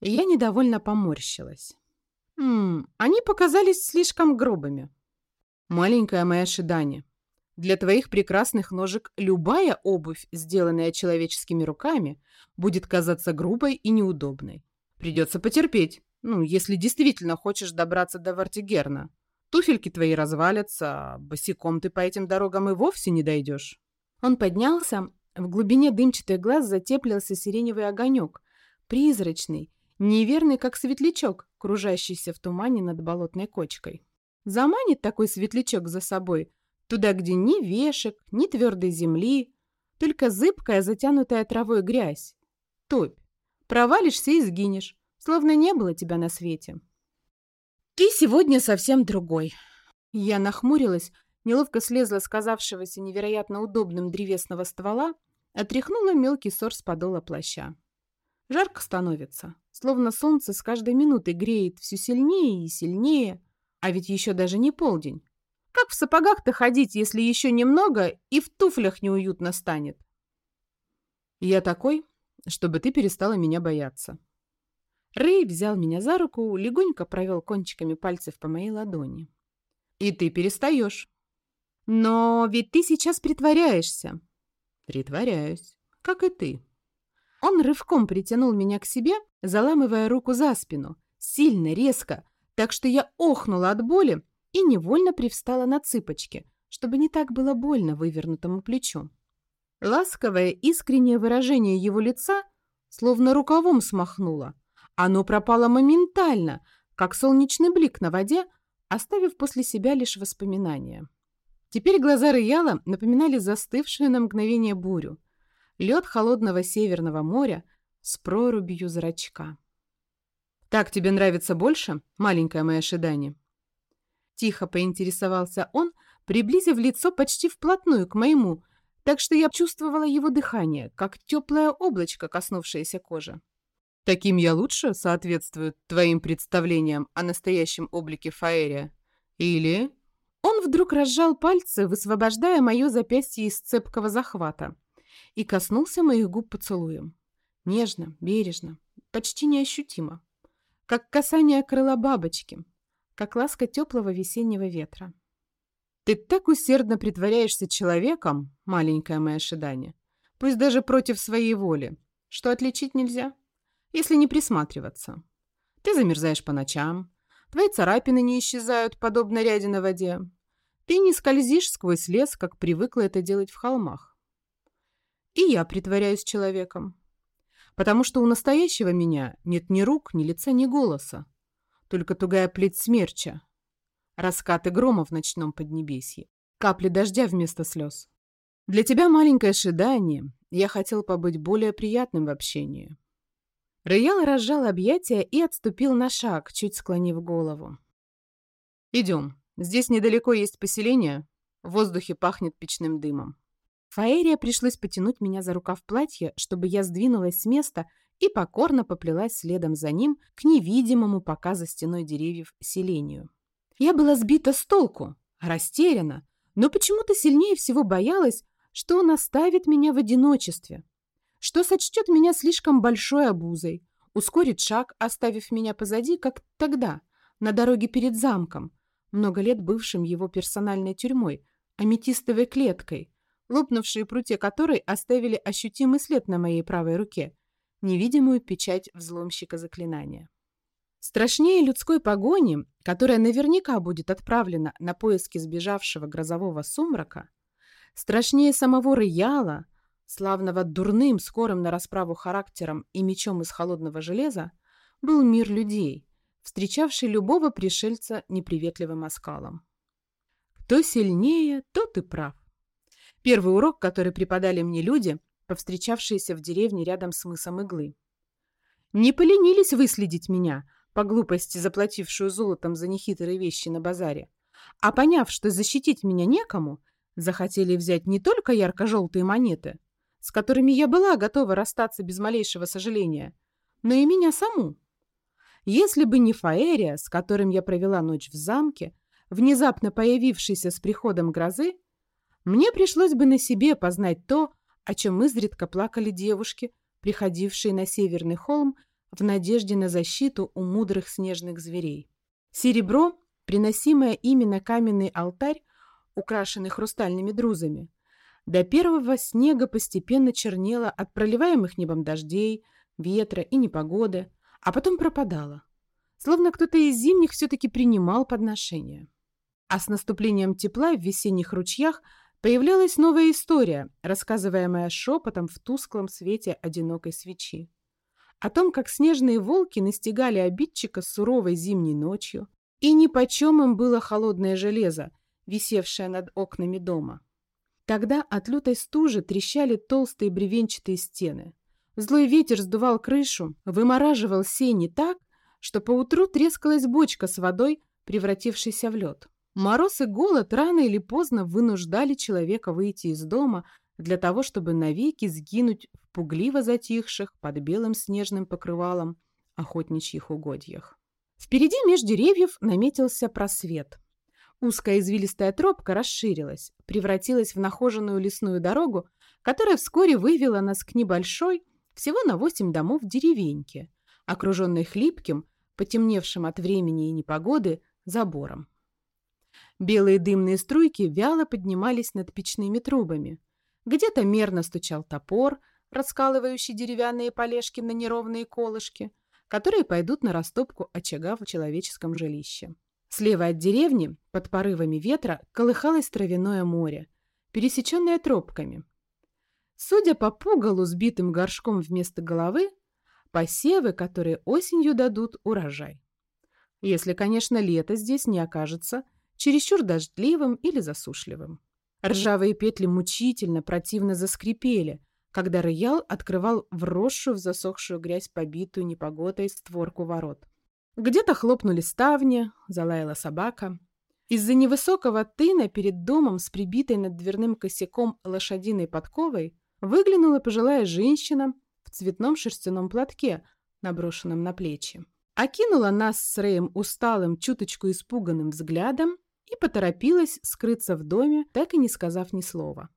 Я недовольно поморщилась. «Ммм, они показались слишком грубыми». «Маленькая моя Шидани, для твоих прекрасных ножек любая обувь, сделанная человеческими руками, будет казаться грубой и неудобной. Придется потерпеть, ну, если действительно хочешь добраться до Вартигерна. Туфельки твои развалятся, а босиком ты по этим дорогам и вовсе не дойдешь». Он поднялся в глубине дымчатых глаз затеплился сиреневый огонек, призрачный, неверный, как светлячок, кружащийся в тумане над болотной кочкой. Заманит такой светлячок за собой туда, где ни вешек, ни твердой земли, только зыбкая, затянутая травой грязь. Топь. Провалишься и сгинешь, словно не было тебя на свете. Ты сегодня совсем другой. Я нахмурилась, неловко слезла с казавшегося невероятно удобным древесного ствола, отряхнула мелкий сор с подола плаща. Жарко становится, словно солнце с каждой минутой греет все сильнее и сильнее, а ведь еще даже не полдень. Как в сапогах-то ходить, если еще немного и в туфлях неуютно станет? Я такой, чтобы ты перестала меня бояться. Рэй взял меня за руку, легонько провел кончиками пальцев по моей ладони. И ты перестаешь. Но ведь ты сейчас притворяешься. Притворяюсь, как и ты. Он рывком притянул меня к себе, заламывая руку за спину, сильно, резко, так что я охнула от боли и невольно привстала на цыпочки, чтобы не так было больно вывернутому плечу. Ласковое, искреннее выражение его лица словно рукавом смахнуло. Оно пропало моментально, как солнечный блик на воде, оставив после себя лишь воспоминания. Теперь глаза Рояла напоминали застывшую на мгновение бурю. Лед холодного Северного моря с прорубью зрачка. «Так тебе нравится больше, маленькая моя Шидани?» Тихо поинтересовался он, приблизив лицо почти вплотную к моему, так что я чувствовала его дыхание, как теплое облачко, коснувшееся кожи. «Таким я лучше соответствую твоим представлениям о настоящем облике Фаэрия? Или он вдруг разжал пальцы, высвобождая мое запястье из цепкого захвата, и коснулся моих губ поцелуем. Нежно, бережно, почти неощутимо. Как касание крыла бабочки, как ласка теплого весеннего ветра. «Ты так усердно притворяешься человеком, маленькая моя ожидание, пусть даже против своей воли, что отличить нельзя, если не присматриваться. Ты замерзаешь по ночам, Твои царапины не исчезают, подобно ряде на воде. Ты не скользишь сквозь лес, как привыкла это делать в холмах. И я притворяюсь человеком. Потому что у настоящего меня нет ни рук, ни лица, ни голоса. Только тугая плеть смерча. Раскаты грома в ночном поднебесье. Капли дождя вместо слез. Для тебя маленькое ожидание. Я хотел побыть более приятным в общении. Роял разжал объятия и отступил на шаг, чуть склонив голову. «Идем. Здесь недалеко есть поселение. В воздухе пахнет печным дымом». Фаэрия пришлось потянуть меня за рукав платья, чтобы я сдвинулась с места и покорно поплелась следом за ним к невидимому пока за стеной деревьев селению. Я была сбита с толку, растеряна, но почему-то сильнее всего боялась, что он оставит меня в одиночестве, что сочтет меня слишком большой обузой, ускорит шаг, оставив меня позади, как тогда, на дороге перед замком, много лет бывшим его персональной тюрьмой, аметистовой клеткой, лопнувшие прутья которой оставили ощутимый след на моей правой руке, невидимую печать взломщика заклинания. Страшнее людской погони, которая наверняка будет отправлена на поиски сбежавшего грозового сумрака, страшнее самого Рояла, славного дурным, скорым на расправу характером и мечом из холодного железа, был мир людей, встречавший любого пришельца неприветливым оскалом. Кто сильнее, тот и прав. Первый урок, который преподали мне люди, повстречавшиеся в деревне рядом с мысом Иглы. Не поленились выследить меня – по глупости заплатившую золотом за нехитрые вещи на базаре, а поняв, что защитить меня некому, захотели взять не только ярко-желтые монеты, с которыми я была готова расстаться без малейшего сожаления, но и меня саму. Если бы не Фаэрия, с которым я провела ночь в замке, внезапно появившийся с приходом грозы, мне пришлось бы на себе познать то, о чем изредка плакали девушки, приходившие на Северный холм в надежде на защиту у мудрых снежных зверей. Серебро, приносимое ими на каменный алтарь, украшенный хрустальными друзами, до первого снега постепенно чернело от проливаемых небом дождей, ветра и непогоды, а потом пропадало, словно кто-то из зимних все-таки принимал подношения. А с наступлением тепла в весенних ручьях появлялась новая история, рассказываемая шепотом в тусклом свете одинокой свечи о том, как снежные волки настигали обидчика суровой зимней ночью, и нипочем им было холодное железо, висевшее над окнами дома. Тогда от лютой стужи трещали толстые бревенчатые стены. Злой ветер сдувал крышу, вымораживал сени так, что поутру трескалась бочка с водой, превратившейся в лед. Мороз и голод рано или поздно вынуждали человека выйти из дома, для того, чтобы навеки сгинуть в пугливо затихших под белым снежным покрывалом охотничьих угодьях. Впереди меж деревьев наметился просвет. Узкая извилистая тропка расширилась, превратилась в нахоженную лесную дорогу, которая вскоре вывела нас к небольшой, всего на восемь домов деревеньке, окруженной хлипким, потемневшим от времени и непогоды, забором. Белые дымные струйки вяло поднимались над печными трубами. Где-то мерно стучал топор, раскалывающий деревянные полежки на неровные колышки, которые пойдут на растопку очага в человеческом жилище. Слева от деревни, под порывами ветра, колыхалось травяное море, пересеченное тропками. Судя по пугалу, сбитым горшком вместо головы, посевы, которые осенью дадут урожай. Если, конечно, лето здесь не окажется чересчур дождливым или засушливым. Ржавые петли мучительно, противно заскрипели, когда Роял открывал вросшую в засохшую грязь побитую непогодой створку ворот. Где-то хлопнули ставни, залаяла собака. Из-за невысокого тына перед домом с прибитой над дверным косяком лошадиной подковой выглянула пожилая женщина в цветном шерстяном платке, наброшенном на плечи. Окинула нас с Рэем усталым, чуточку испуганным взглядом и поторопилась скрыться в доме, так и не сказав ни слова.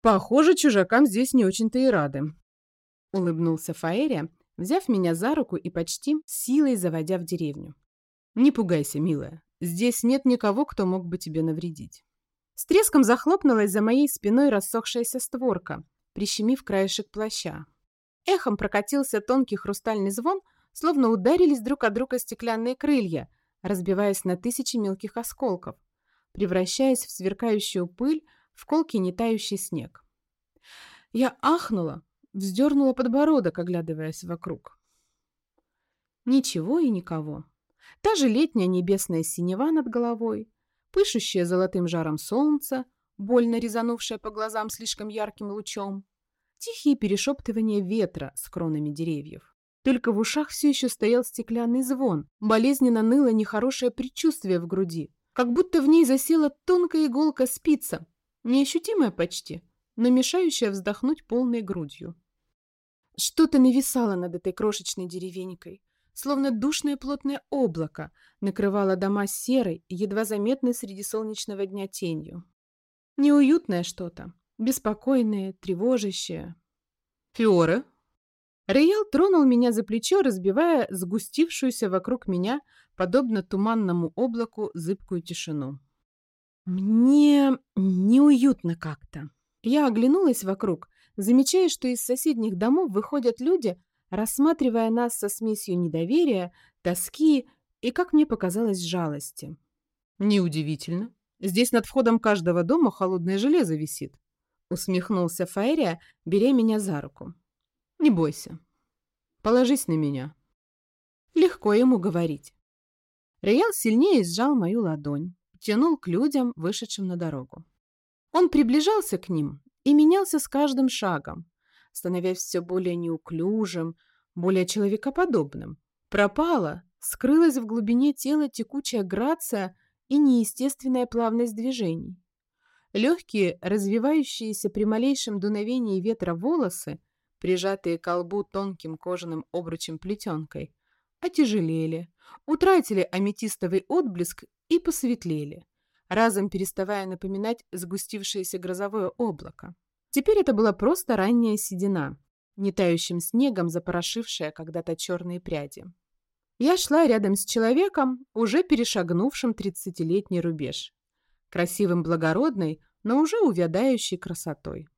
«Похоже, чужакам здесь не очень-то и рады», — улыбнулся Фаэрия, взяв меня за руку и почти силой заводя в деревню. «Не пугайся, милая, здесь нет никого, кто мог бы тебе навредить». С треском захлопнулась за моей спиной рассохшаяся створка, прищемив краешек плаща. Эхом прокатился тонкий хрустальный звон, словно ударились друг от друга стеклянные крылья — разбиваясь на тысячи мелких осколков, превращаясь в сверкающую пыль, в колкий нетающий снег. Я ахнула, вздернула подбородок, оглядываясь вокруг. Ничего и никого. Та же летняя небесная синева над головой, пышущее золотым жаром солнце, больно резанувшая по глазам слишком ярким лучом. Тихие перешептывания ветра с кронами деревьев. Только в ушах все еще стоял стеклянный звон. Болезненно ныло нехорошее предчувствие в груди. Как будто в ней засела тонкая иголка спица. Неощутимая почти, но мешающая вздохнуть полной грудью. Что-то нависало над этой крошечной деревенькой, словно душное плотное облако накрывало дома серой, едва заметной среди солнечного дня тенью. Неуютное что-то, беспокойное, тревожащее. «Фиоре?» Роял тронул меня за плечо, разбивая сгустившуюся вокруг меня, подобно туманному облаку, зыбкую тишину. Мне неуютно как-то. Я оглянулась вокруг, замечая, что из соседних домов выходят люди, рассматривая нас со смесью недоверия, тоски и, как мне показалось, жалости. Неудивительно. Здесь над входом каждого дома холодное железо висит. Усмехнулся Фаэрия, беря меня за руку. Не бойся. Положись на меня. Легко ему говорить. Реял сильнее сжал мою ладонь, тянул к людям, вышедшим на дорогу. Он приближался к ним и менялся с каждым шагом, становясь все более неуклюжим, более человекоподобным. Пропала, скрылась в глубине тела текучая грация и неестественная плавность движений. Легкие, развивающиеся при малейшем дуновении ветра волосы, прижатые к колбу тонким кожаным обручем-плетенкой, отяжелели, утратили аметистовый отблеск и посветлели, разом переставая напоминать сгустившееся грозовое облако. Теперь это была просто ранняя седина, не тающим снегом запорошившая когда-то черные пряди. Я шла рядом с человеком, уже перешагнувшим тридцатилетний рубеж. Красивым благородной, но уже увядающей красотой.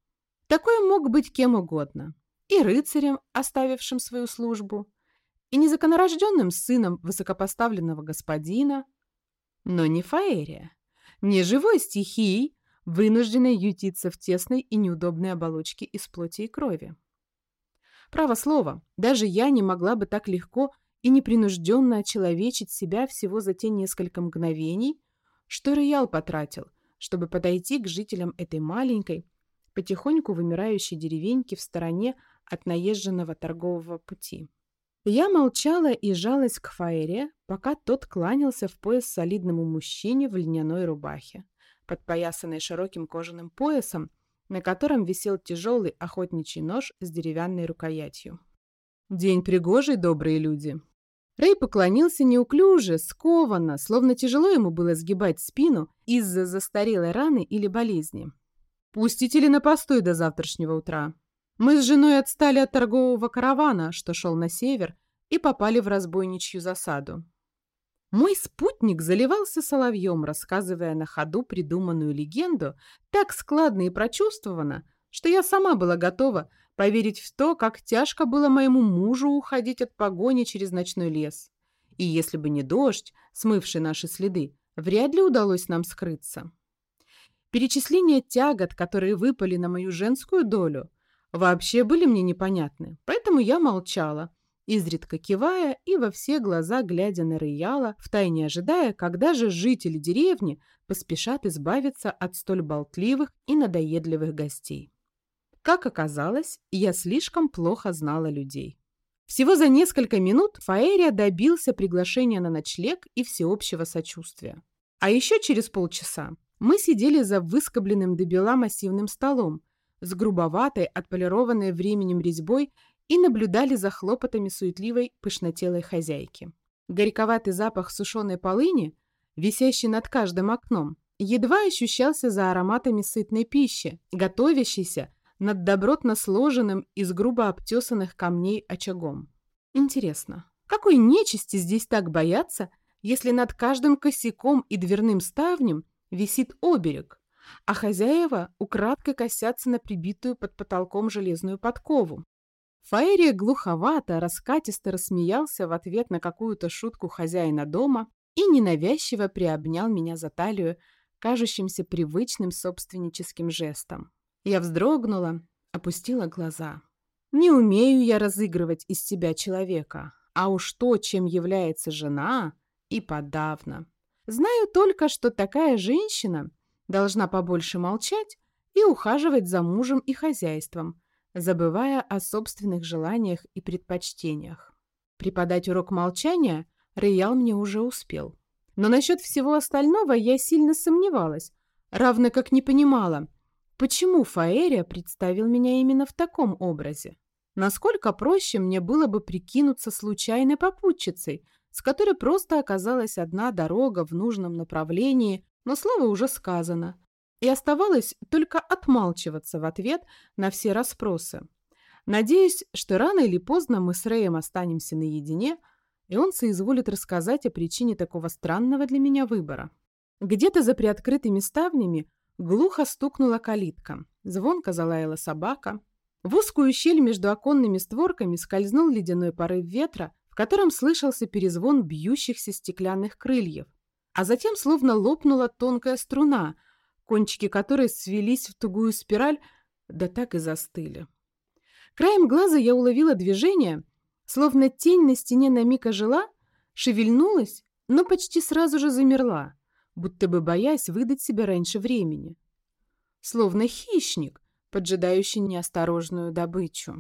Такой мог быть кем угодно. И рыцарем, оставившим свою службу, и незаконорожденным сыном высокопоставленного господина, но не Фаэрия, не живой стихией, вынужденной ютиться в тесной и неудобной оболочке из плоти и крови. Право слово, даже я не могла бы так легко и непринужденно очеловечить себя всего за те несколько мгновений, что Роял потратил, чтобы подойти к жителям этой маленькой, потихоньку вымирающей деревеньки в стороне от наезженного торгового пути. Я молчала и жалась к Фаэре, пока тот кланялся в пояс солидному мужчине в льняной рубахе, подпоясанной широким кожаным поясом, на котором висел тяжелый охотничий нож с деревянной рукоятью. «День пригожий, добрые люди!» Рэй поклонился неуклюже, скованно, словно тяжело ему было сгибать спину из-за застарелой раны или болезни. «Пустите ли на постой до завтрашнего утра?» Мы с женой отстали от торгового каравана, что шел на север, и попали в разбойничью засаду. Мой спутник заливался соловьем, рассказывая на ходу придуманную легенду так складно и прочувствованно, что я сама была готова поверить в то, как тяжко было моему мужу уходить от погони через ночной лес. И если бы не дождь, смывший наши следы, вряд ли удалось нам скрыться. Перечисление тягот, которые выпали на мою женскую долю, вообще были мне непонятны, поэтому я молчала, изредка кивая и во все глаза глядя на Рыяла, втайне ожидая, когда же жители деревни поспешат избавиться от столь болтливых и надоедливых гостей. Как оказалось, я слишком плохо знала людей. Всего за несколько минут Фаэрия добился приглашения на ночлег и всеобщего сочувствия. А еще через полчаса мы сидели за выскобленным до бела массивным столом, с грубоватой, отполированной временем резьбой и наблюдали за хлопотами суетливой пышнотелой хозяйки. Горьковатый запах сушеной полыни, висящий над каждым окном, едва ощущался за ароматами сытной пищи, готовящейся над добротно сложенным из грубо обтесанных камней очагом. Интересно, какой нечисти здесь так боятся, если над каждым косяком и дверным ставнем висит оберег, а хозяева украдкой косятся на прибитую под потолком железную подкову. Фаерия глуховато, раскатисто рассмеялся в ответ на какую-то шутку хозяина дома и ненавязчиво приобнял меня за талию, кажущимся привычным собственническим жестом. Я вздрогнула, опустила глаза. Не умею я разыгрывать из себя человека, а уж то, чем является жена, и подавно. Знаю только, что такая женщина должна побольше молчать и ухаживать за мужем и хозяйством, забывая о собственных желаниях и предпочтениях. Преподать урок молчания Роял мне уже успел. Но насчет всего остального я сильно сомневалась, равно как не понимала, почему Фаэрия представил меня именно в таком образе. Насколько проще мне было бы прикинуться случайной попутчицей, с которой просто оказалась одна дорога в нужном направлении, но слово уже сказано. И оставалось только отмалчиваться в ответ на все расспросы. Надеюсь, что рано или поздно мы с Рэем останемся наедине, и он соизволит рассказать о причине такого странного для меня выбора. Где-то за приоткрытыми ставнями глухо стукнула калитка, звонко залаяла собака, в узкую щель между оконными створками скользнул ледяной порыв ветра, в котором слышался перезвон бьющихся стеклянных крыльев. А затем словно лопнула тонкая струна, кончики которой свелись в тугую спираль, да так и застыли. Краем глаза я уловила движение, словно тень на стене на миг ожила, шевельнулась, но почти сразу же замерла, будто бы боясь выдать себя раньше времени. Словно хищник, поджидающий неосторожную добычу.